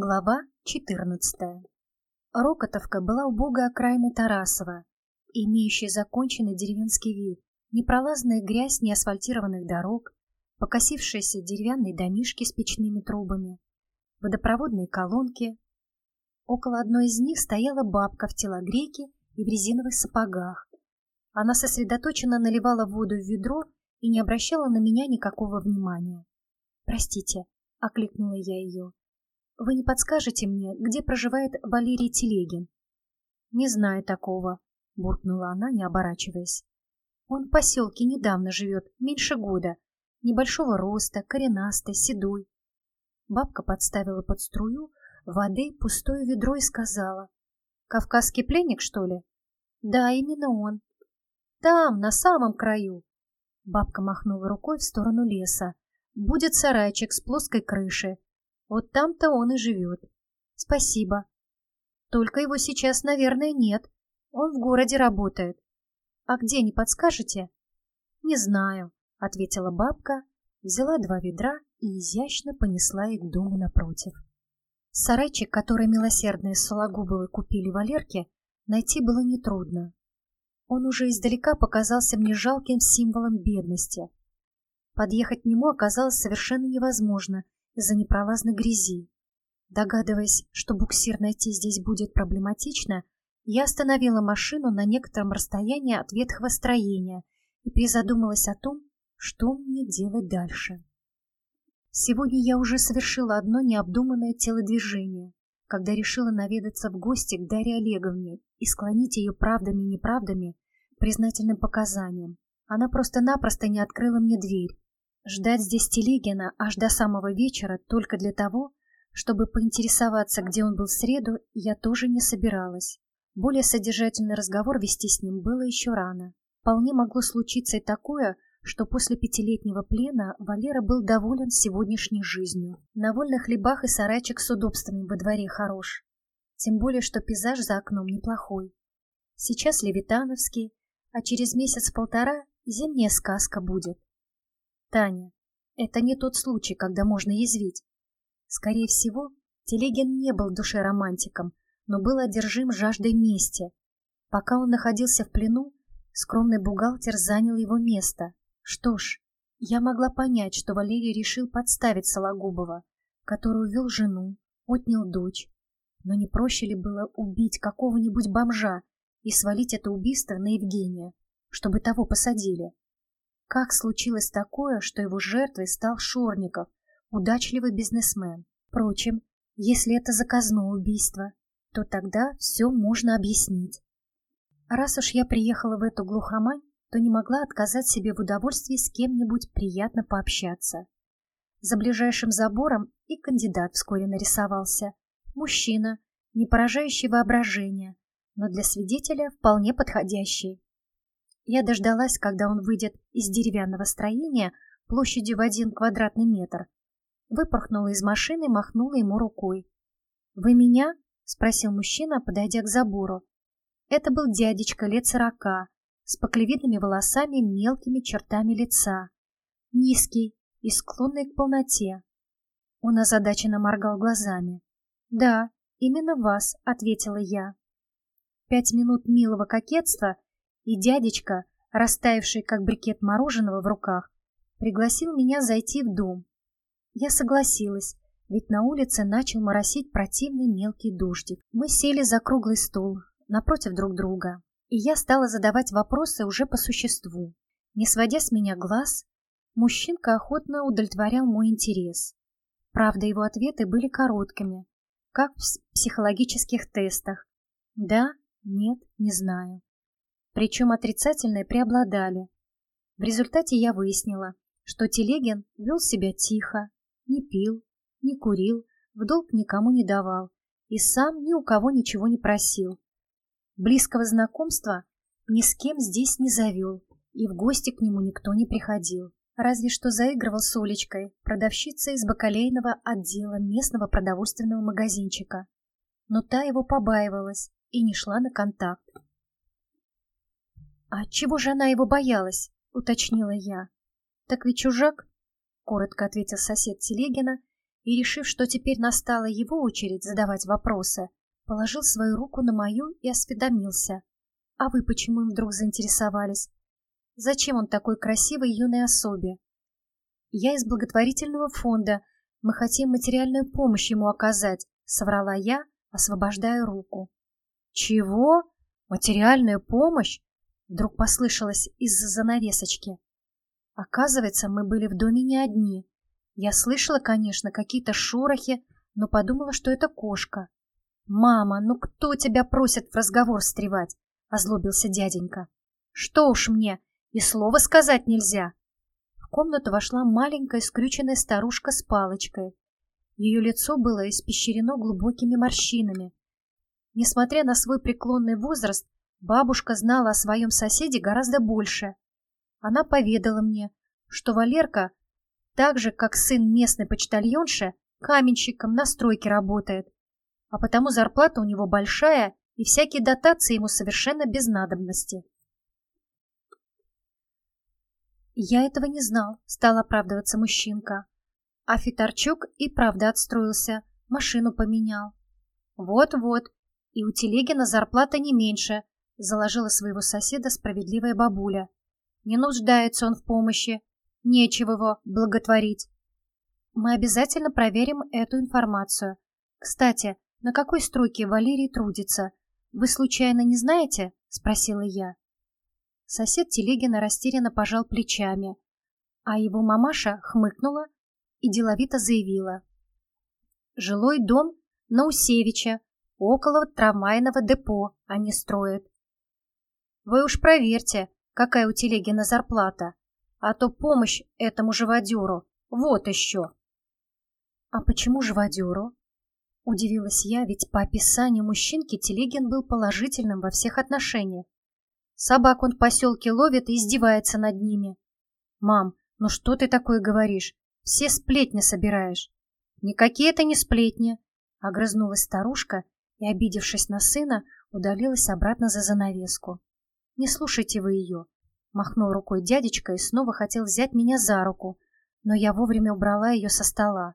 Глава 14. Рокотовка была убогой окраиной Тарасова, имеющей законченный деревенский вид, непролазная грязь неасфальтированных дорог, покосившиеся деревянные домишки с печными трубами, водопроводные колонки. Около одной из них стояла бабка в телогрейке и в резиновых сапогах. Она сосредоточенно наливала воду в ведро и не обращала на меня никакого внимания. «Простите», — окликнула я ее, вы не подскажете мне, где проживает Валерий Телегин? Не знаю такого, буркнула она, не оборачиваясь. Он в поселке недавно живет, меньше года. Небольшого роста, коренастый, седой. Бабка подставила под струю воды пустое ведро и сказала. «Кавказский пленник, что ли?» «Да, именно он. Там, на самом краю». Бабка махнула рукой в сторону леса. «Будет сарайчик с плоской крышей. Вот там-то он и живет. Спасибо. Только его сейчас, наверное, нет. Он в городе работает. А где, не подскажете? Не знаю, ответила бабка, взяла два ведра и изящно понесла их к дому напротив. Сарайчик, который милосердные Сологубовы купили Валерке, найти было нетрудно. Он уже издалека показался мне жалким символом бедности. Подъехать к нему оказалось совершенно невозможно — из-за непролазной грязи. Догадываясь, что буксир найти здесь будет проблематично, я остановила машину на некотором расстоянии от ветхого строения и призадумалась о том, что мне делать дальше. Сегодня я уже совершила одно необдуманное телодвижение, когда решила наведаться в гости к Дарье Олеговне и склонить ее правдами и неправдами признательным показаниям. Она просто-напросто не открыла мне дверь, Ждать здесь Телегина аж до самого вечера только для того, чтобы поинтересоваться, где он был в среду, я тоже не собиралась. Более содержательный разговор вести с ним было еще рано. Вполне могло случиться и такое, что после пятилетнего плена Валера был доволен сегодняшней жизнью. На вольных хлебах и сарайчик с удобствами во дворе хорош. Тем более, что пейзаж за окном неплохой. Сейчас Левитановский, а через месяц-полтора зимняя сказка будет. Таня, это не тот случай, когда можно язвить. Скорее всего, Телегин не был в душе романтиком, но был одержим жаждой мести. Пока он находился в плену, скромный бухгалтер занял его место. Что ж, я могла понять, что Валерий решил подставить Сологубова, который увел жену, отнял дочь. Но не проще ли было убить какого-нибудь бомжа и свалить это убийство на Евгения, чтобы того посадили? Как случилось такое, что его жертвой стал Шорников, удачливый бизнесмен? Впрочем, если это заказное убийство, то тогда все можно объяснить. Раз уж я приехала в эту глухомань, то не могла отказать себе в удовольствии с кем-нибудь приятно пообщаться. За ближайшим забором и кандидат вскоре нарисовался. Мужчина, не поражающий воображение, но для свидетеля вполне подходящий. Я дождалась, когда он выйдет из деревянного строения площадью в один квадратный метр. Выпорхнула из машины и махнула ему рукой. «Вы меня?» — спросил мужчина, подойдя к забору. Это был дядечка лет сорока, с поклевидными волосами мелкими чертами лица. Низкий и склонный к полноте. Он озадаченно моргал глазами. «Да, именно вас», — ответила я. Пять минут милого кокетства — и дядечка, растаявший как брикет мороженого в руках, пригласил меня зайти в дом. Я согласилась, ведь на улице начал моросить противный мелкий дождик. Мы сели за круглый стол, напротив друг друга, и я стала задавать вопросы уже по существу. Не сводя с меня глаз, мужчинка охотно удовлетворял мой интерес. Правда, его ответы были короткими, как в психологических тестах. Да, нет, не знаю причем отрицательные преобладали. В результате я выяснила, что Телегин вел себя тихо, не пил, не курил, в долг никому не давал и сам ни у кого ничего не просил. Близкого знакомства ни с кем здесь не завел, и в гости к нему никто не приходил. Разве что заигрывал с Олечкой, продавщицей из бакалейного отдела местного продовольственного магазинчика. Но та его побаивалась и не шла на контакт. «А чего же она его боялась?» — уточнила я. «Так ведь чужак?» — коротко ответил сосед Телегина и, решив, что теперь настала его очередь задавать вопросы, положил свою руку на мою и осведомился. «А вы почему им вдруг заинтересовались? Зачем он такой красивой юной особе?» «Я из благотворительного фонда. Мы хотим материальную помощь ему оказать», — соврала я, освобождая руку. «Чего? Материальную помощь?» Вдруг послышалось из-за занавесочки. Оказывается, мы были в доме не одни. Я слышала, конечно, какие-то шорохи, но подумала, что это кошка. «Мама, ну кто тебя просит в разговор встревать?» — озлобился дяденька. «Что уж мне, и слова сказать нельзя!» В комнату вошла маленькая скрюченная старушка с палочкой. Ее лицо было испещрено глубокими морщинами. Несмотря на свой преклонный возраст, Бабушка знала о своем соседе гораздо больше. Она поведала мне, что Валерка, так же, как сын местной почтальонши, каменщиком на стройке работает, а потому зарплата у него большая, и всякие дотации ему совершенно без надобности. «Я этого не знал», — стал оправдываться мужчинка. А Фитарчук и правда отстроился, машину поменял. «Вот-вот, и у Телегина зарплата не меньше, заложила своего соседа справедливая бабуля. Не нуждается он в помощи, нечего его благотворить. Мы обязательно проверим эту информацию. Кстати, на какой стройке Валерий трудится? Вы случайно не знаете? Спросила я. Сосед Телегина растерянно пожал плечами, а его мамаша хмыкнула и деловито заявила. Жилой дом Наусевича, около трамвайного депо они строят. Вы уж проверьте, какая у Телегина зарплата, а то помощь этому живодеру, вот еще. А почему живодеру? Удивилась я, ведь по описанию мужчинки Телегин был положительным во всех отношениях. Собак он в поселке ловит и издевается над ними. Мам, ну что ты такое говоришь? Все сплетни собираешь. Никакие это не сплетни. Огрызнулась старушка и, обидевшись на сына, удалилась обратно за занавеску. «Не слушайте вы ее!» Махнул рукой дядечка и снова хотел взять меня за руку, но я вовремя убрала ее со стола.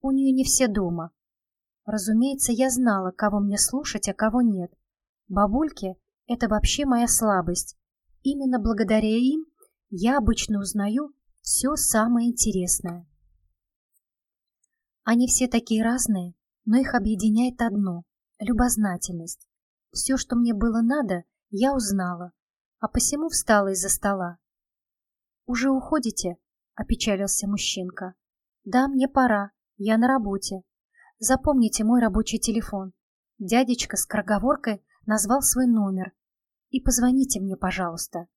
У нее не все дома. Разумеется, я знала, кого мне слушать, а кого нет. Бабульки — это вообще моя слабость. Именно благодаря им я обычно узнаю все самое интересное. Они все такие разные, но их объединяет одно — любознательность. Все, что мне было надо, я узнала, а посему встала из-за стола. «Уже уходите?» — опечалился мужчинка. «Да, мне пора, я на работе. Запомните мой рабочий телефон». Дядечка с кроговоркой назвал свой номер. «И позвоните мне, пожалуйста».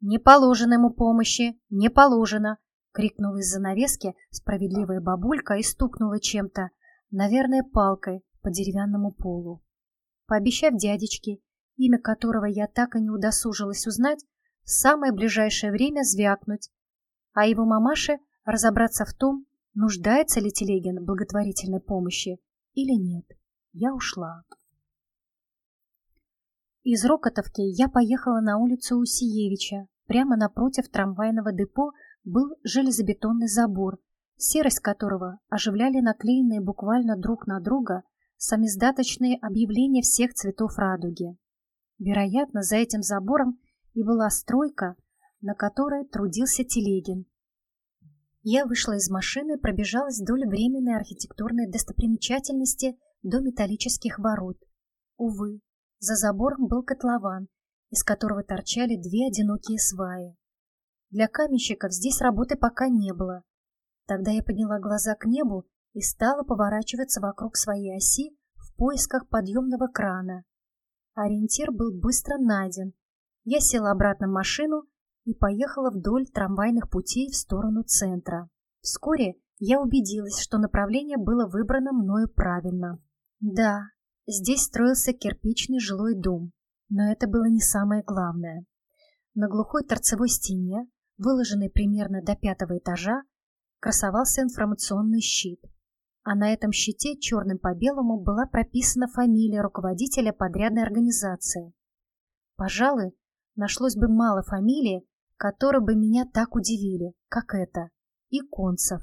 «Не положено ему помощи, не положено!» — крикнула из занавески справедливая бабулька и стукнула чем-то, наверное, палкой по деревянному полу. Пообещав дядечке имя которого я так и не удосужилась узнать, в самое ближайшее время звякнуть, а его мамаше разобраться в том, нуждается ли Телегин в благотворительной помощи или нет. Я ушла. Из Рокотовки я поехала на улицу Усиевича. Прямо напротив трамвайного депо был железобетонный забор, серость которого оживляли наклеенные буквально друг на друга самиздаточные объявления всех цветов радуги. Вероятно, за этим забором и была стройка, на которой трудился Телегин. Я вышла из машины, пробежалась вдоль временной архитектурной достопримечательности до металлических ворот. Увы, за забором был котлован, из которого торчали две одинокие сваи. Для каменщиков здесь работы пока не было. Тогда я подняла глаза к небу и стала поворачиваться вокруг своей оси в поисках подъемного крана. Ориентир был быстро найден. Я села обратно в машину и поехала вдоль трамвайных путей в сторону центра. Вскоре я убедилась, что направление было выбрано мною правильно. Да, здесь строился кирпичный жилой дом, но это было не самое главное. На глухой торцевой стене, выложенной примерно до пятого этажа, красовался информационный щит – а на этом щите черным по белому была прописана фамилия руководителя подрядной организации. Пожалуй, нашлось бы мало фамилий, которые бы меня так удивили, как это, и Концев.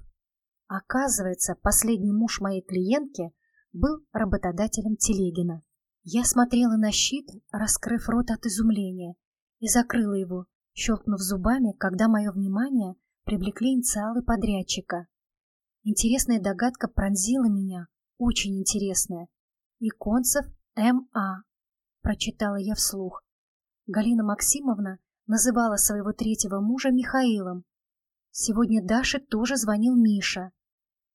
Оказывается, последний муж моей клиентки был работодателем Телегина. Я смотрела на щит, раскрыв рот от изумления, и закрыла его, щелкнув зубами, когда мое внимание привлекли инициалы подрядчика. Интересная догадка пронзила меня, очень интересная. Иконцев М.А. Прочитала я вслух. Галина Максимовна называла своего третьего мужа Михаилом. Сегодня Даше тоже звонил Миша.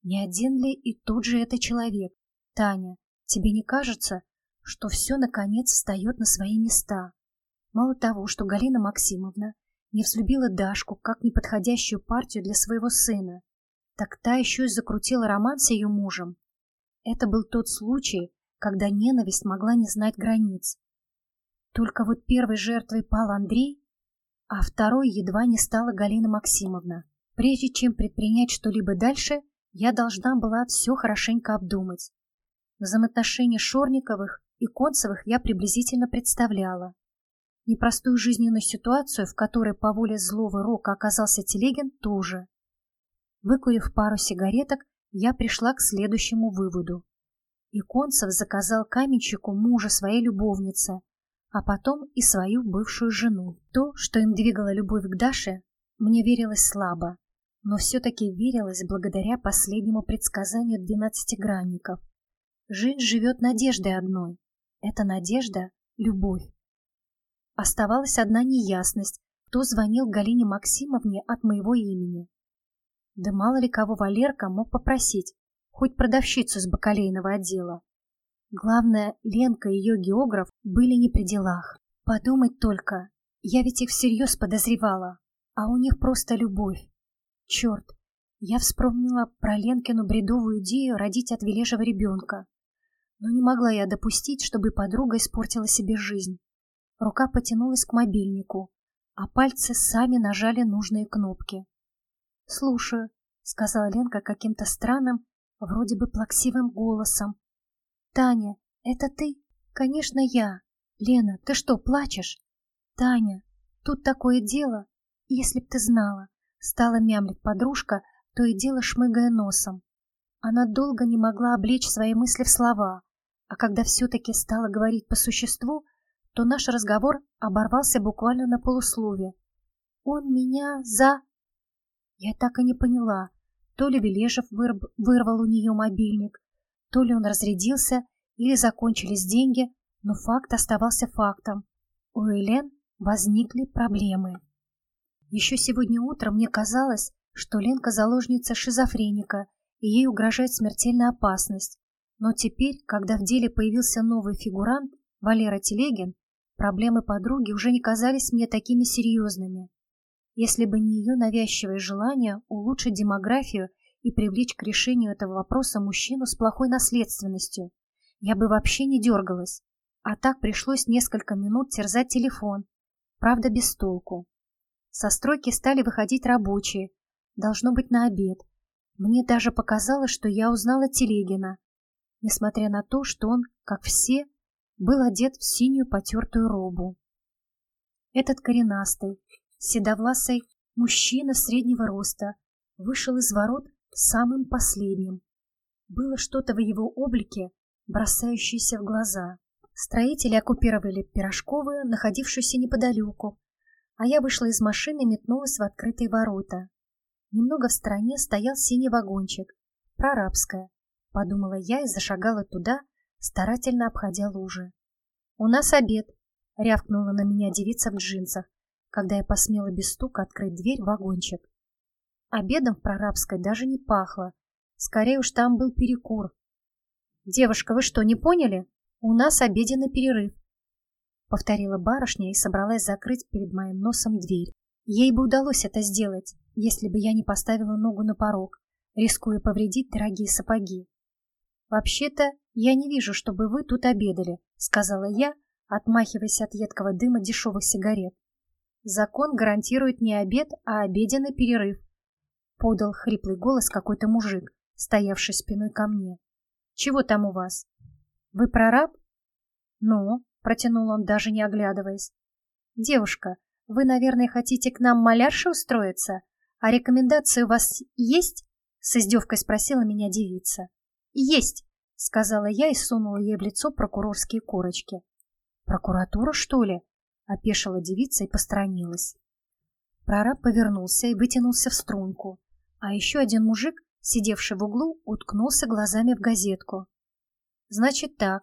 Не один ли и тот же это человек? Таня, тебе не кажется, что все наконец встает на свои места? Мало того, что Галина Максимовна не взлюбила Дашку как неподходящую партию для своего сына, так та еще и закрутила роман с ее мужем. Это был тот случай, когда ненависть могла не знать границ. Только вот первой жертвой пал Андрей, а второй едва не стала Галина Максимовна. Прежде чем предпринять что-либо дальше, я должна была все хорошенько обдумать. Взаимоотношения Шорниковых и Концевых я приблизительно представляла. Непростую жизненную ситуацию, в которой по воле злого рока оказался Телегин, тоже. Выкурив пару сигареток, я пришла к следующему выводу. Иконцев заказал каменщику мужа своей любовницы, а потом и свою бывшую жену. То, что им двигала любовь к Даше, мне верилось слабо, но все-таки верилось благодаря последнему предсказанию двенадцатигранников. Жизнь живет надеждой одной. Эта надежда — любовь. Оставалась одна неясность, кто звонил Галине Максимовне от моего имени. Да мало ли кого Валерка мог попросить, хоть продавщицу с бакалейного отдела. Главное, Ленка и ее географ были не при делах. Подумать только, я ведь их всерьез подозревала, а у них просто любовь. Черт, я вспомнила про Ленкину бредовую идею родить от Вележего ребенка. Но не могла я допустить, чтобы подруга испортила себе жизнь. Рука потянулась к мобильнику, а пальцы сами нажали нужные кнопки. «Слушаю», — сказала Ленка каким-то странным, вроде бы плаксивым голосом. «Таня, это ты?» «Конечно, я. Лена, ты что, плачешь?» «Таня, тут такое дело, если б ты знала». Стала мямлить подружка, то и дело шмыгая носом. Она долго не могла облечь свои мысли в слова, а когда все-таки стала говорить по существу, то наш разговор оборвался буквально на полуслове. «Он меня за...» Я так и не поняла, то ли Вележев выр... вырвал у нее мобильник, то ли он разрядился, или закончились деньги, но факт оставался фактом. У Элен возникли проблемы. Еще сегодня утром мне казалось, что Ленка заложница шизофреника, и ей угрожает смертельная опасность. Но теперь, когда в деле появился новый фигурант, Валера Телегин, проблемы подруги уже не казались мне такими серьезными. Если бы не ее навязчивое желание улучшить демографию и привлечь к решению этого вопроса мужчину с плохой наследственностью, я бы вообще не дергалась. А так пришлось несколько минут терзать телефон, правда без толку. Со стройки стали выходить рабочие, должно быть на обед. Мне даже показалось, что я узнала Телегина, несмотря на то, что он, как все, был одет в синюю потертую робу. Этот коренастый, седовласый мужчина среднего роста вышел из ворот самым последним. Было что-то в его облике, бросающееся в глаза. Строители оккупировали Пирожковую, находившуюся неподалеку, а я вышла из машины и метнулась в открытые ворота. Немного в стороне стоял синий вагончик, прорабская, подумала я и зашагала туда, старательно обходя лужи. «У нас обед», — рявкнула на меня девица в джинсах, когда я посмела без стука открыть дверь в вагончик. Обедом в прорабской даже не пахло, скорее уж там был перекур. «Девушка, вы что, не поняли? У нас обеденный перерыв повторила барышня и собралась закрыть перед моим носом дверь. Ей бы удалось это сделать, если бы я не поставила ногу на порог, рискуя повредить дорогие сапоги. «Вообще-то я не вижу, чтобы вы тут обедали», — сказала я, отмахиваясь от едкого дыма дешевых сигарет. «Закон гарантирует не обед, а обеденный перерыв», — подал хриплый голос какой-то мужик, стоявший спиной ко мне. «Чего там у вас? Вы прораб?» «Ну, — протянул он, даже не оглядываясь. «Девушка, вы, наверное, хотите к нам малярше устроиться? А рекомендации у вас есть?» С издевкой спросила меня девица. Есть, сказала я и сунула ей в лицо прокурорские корочки. Прокуратура, что ли? Опешила девица и посторонилась. Прораб повернулся и вытянулся в струнку, а еще один мужик, сидевший в углу, уткнулся глазами в газетку. «Значит так,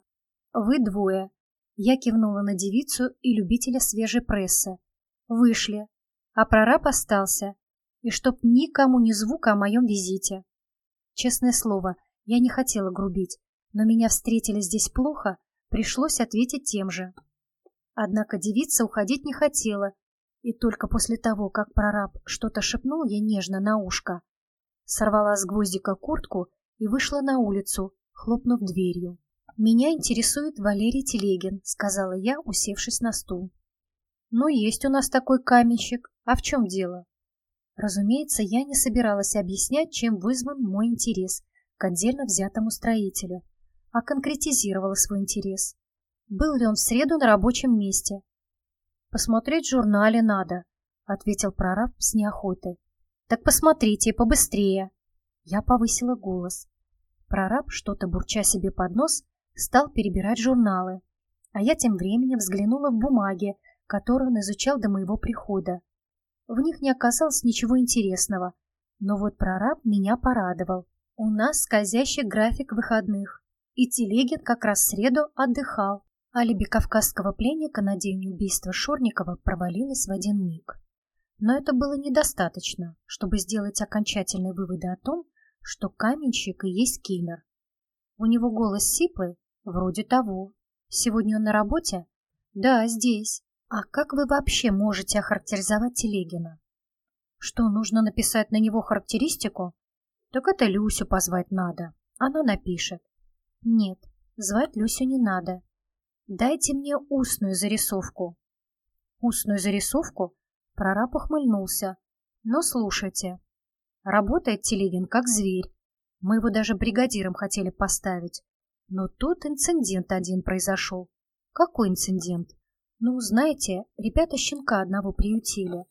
вы двое». Я кивнула на девицу и любителя свежей прессы. Вышли, а прораб остался, и чтоб никому ни звука о моем визите. Честное слово, я не хотела грубить, но меня встретили здесь плохо, пришлось ответить тем же. Однако девица уходить не хотела, и только после того, как прораб что-то шепнул ей нежно на ушко, сорвала с гвоздика куртку и вышла на улицу, хлопнув дверью. «Меня интересует Валерий Телегин», — сказала я, усевшись на стул. «Ну, есть у нас такой каменщик. А в чем дело?» Разумеется, я не собиралась объяснять, чем вызван мой интерес к отдельно взятому строителю, а конкретизировала свой интерес. Был ли он в среду на рабочем месте? «Посмотреть в журнале надо», — ответил прораб с неохотой. «Так посмотрите, побыстрее». Я повысила голос. Прораб, что-то бурча себе под нос, стал перебирать журналы, а я тем временем взглянула в бумаги, которые он изучал до моего прихода. В них не оказалось ничего интересного, но вот прораб меня порадовал. У нас скользящий график выходных, и Телегин как раз в среду отдыхал. Алиби кавказского пленника на день убийства Шорникова провалилось в один миг. Но это было недостаточно, чтобы сделать окончательные выводы о том, что каменщик и есть киллер. У него голос сиплый, вроде того. Сегодня он на работе? Да, здесь. А как вы вообще можете охарактеризовать Телегина? Что, нужно написать на него характеристику? Так это Люсю позвать надо. Она напишет. Нет, звать Люсю не надо. Дайте мне устную зарисовку. Устную зарисовку? Прораб ухмыльнулся. Но слушайте. Работает Телегин как зверь. Мы его даже бригадиром хотели поставить. Но тут инцидент один произошел. Какой инцидент? Ну, знаете, ребята щенка одного приютили.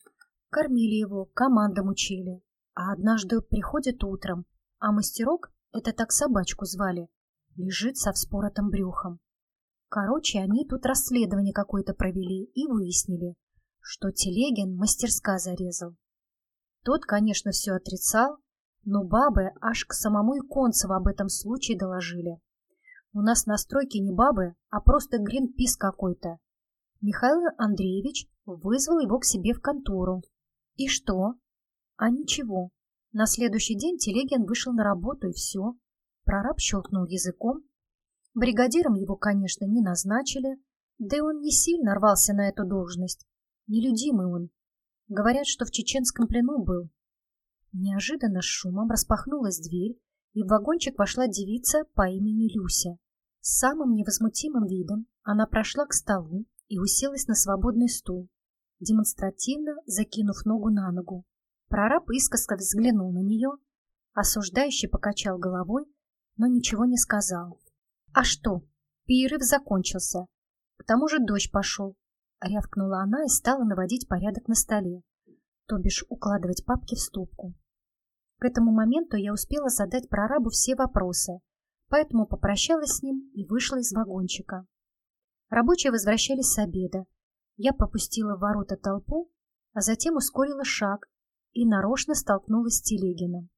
Кормили его, командам учили. А однажды приходит утром, а мастерок, это так собачку звали, лежит со вспоротым брюхом. Короче, они тут расследование какое-то провели и выяснили, что Телегин мастерска зарезал. Тот, конечно, все отрицал, но бабы аж к самому Иконцеву об этом случае доложили. У нас на стройке не бабы, а просто гринпис какой-то. Михаил Андреевич вызвал его к себе в контору. И что? А ничего. На следующий день Телегин вышел на работу и все. Прораб щелкнул языком. Бригадиром его, конечно, не назначили, да и он не сильно рвался на эту должность. Нелюдимый он. Говорят, что в чеченском плену был. Неожиданно шумом распахнулась дверь, и в вагончик вошла девица по имени Люся. С самым невозмутимым видом она прошла к столу, и уселась на свободный стул, демонстративно закинув ногу на ногу. Прораб искоса взглянул на нее, осуждающий покачал головой, но ничего не сказал. «А что? Перерыв закончился. К тому же дождь пошел», — рявкнула она и стала наводить порядок на столе, то бишь укладывать папки в стопку. К этому моменту я успела задать прорабу все вопросы, поэтому попрощалась с ним и вышла из вагончика. Рабочие возвращались с обеда. Я пропустила в ворота толпу, а затем ускорила шаг и нарочно столкнулась с Телегиным.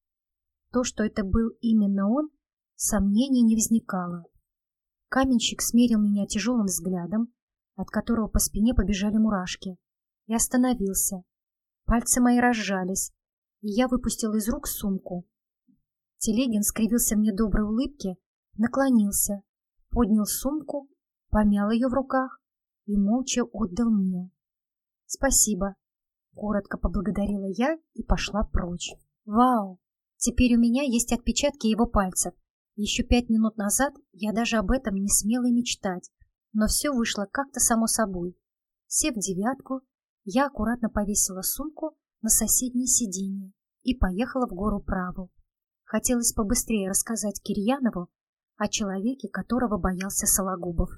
То, что это был именно он, сомнений не возникало. Каменщик смерил меня тяжелым взглядом, от которого по спине побежали мурашки, и остановился. Пальцы мои разжались, и я выпустил из рук сумку. Телегин скривился мне доброй улыбке, наклонился, поднял сумку помял ее в руках и молча отдал мне. «Спасибо», — коротко поблагодарила я и пошла прочь. «Вау! Теперь у меня есть отпечатки его пальцев. Еще пять минут назад я даже об этом не смела и мечтать, но все вышло как-то само собой. Сев девятку, я аккуратно повесила сумку на соседнее сиденье и поехала в гору Праву. Хотелось побыстрее рассказать Кирьянову о человеке, которого боялся Сологубов.